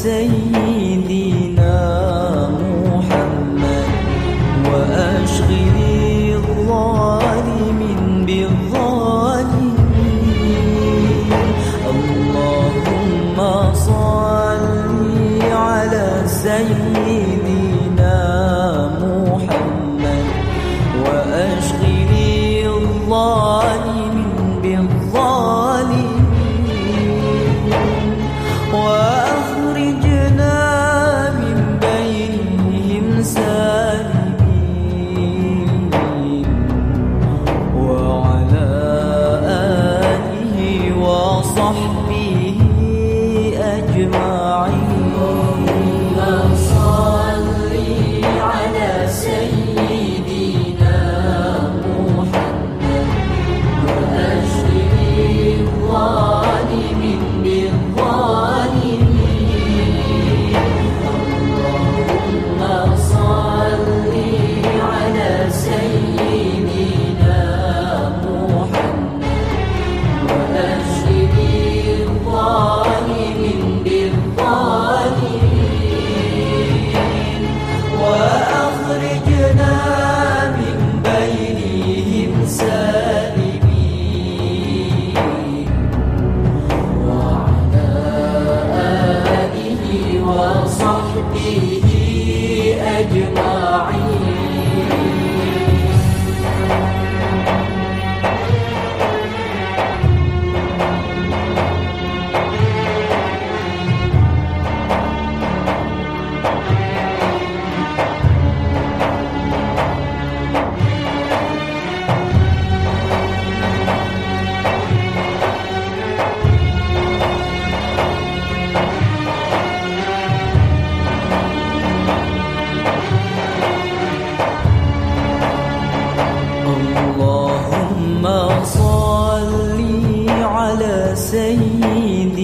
Hüseyin. راعي حسين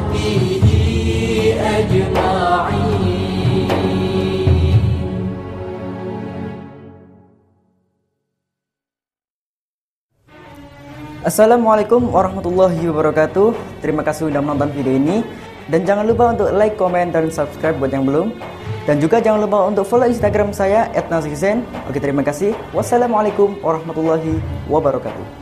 وصحبه أجمعين Assalamualaikum warahmatullahi wabarakatuh Terima kasih sudah menonton video ini Dan jangan lupa untuk like, komen, dan subscribe buat yang belum Dan juga jangan lupa untuk follow instagram saya @nasihzen. Oke terima kasih Wassalamualaikum warahmatullahi wabarakatuh